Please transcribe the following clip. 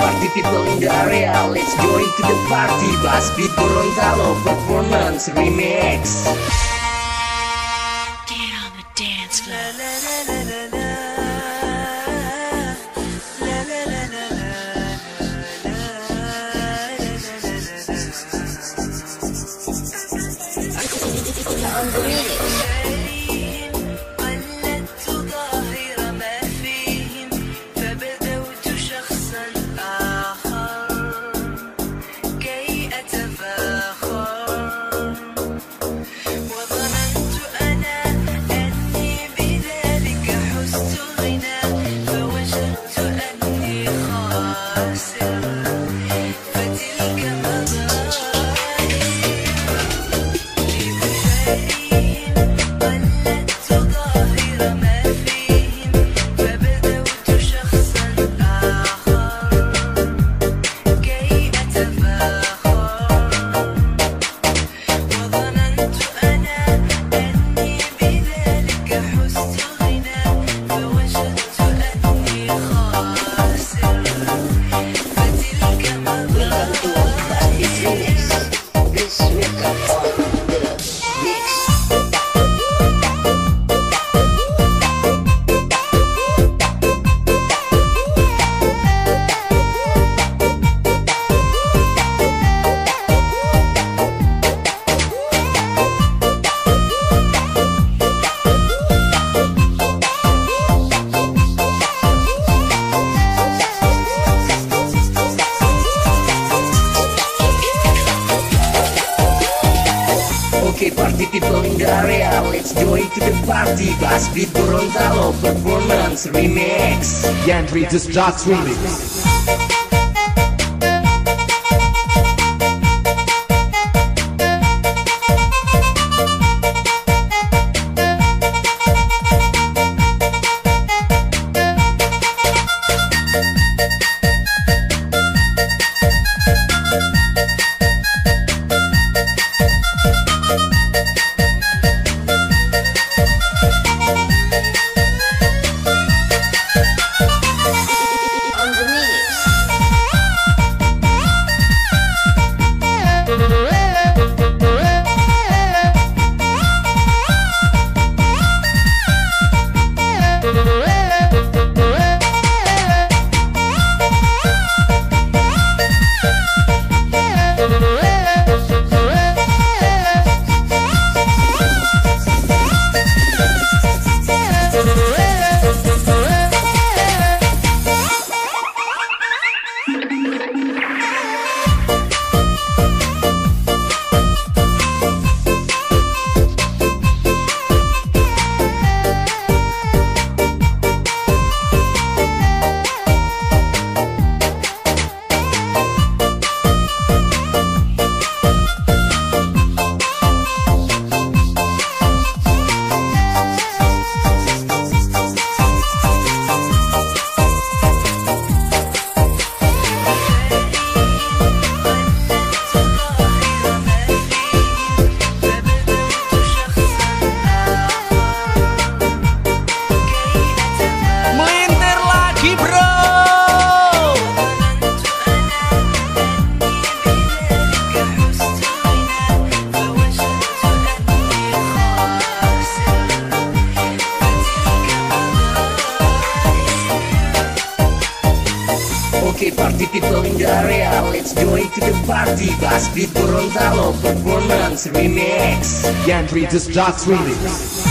Party people in the area, let's join to the party. Blast beat Gorontalo performance remix. Get on the dance floor. Party people in the area Let's join to the party Blast beat Gorontalo performance remix Yandri Distracts Remix. Party people in the area Let's join to the party Blast beat Gorontalo performance remix Yandri Distracts Remix.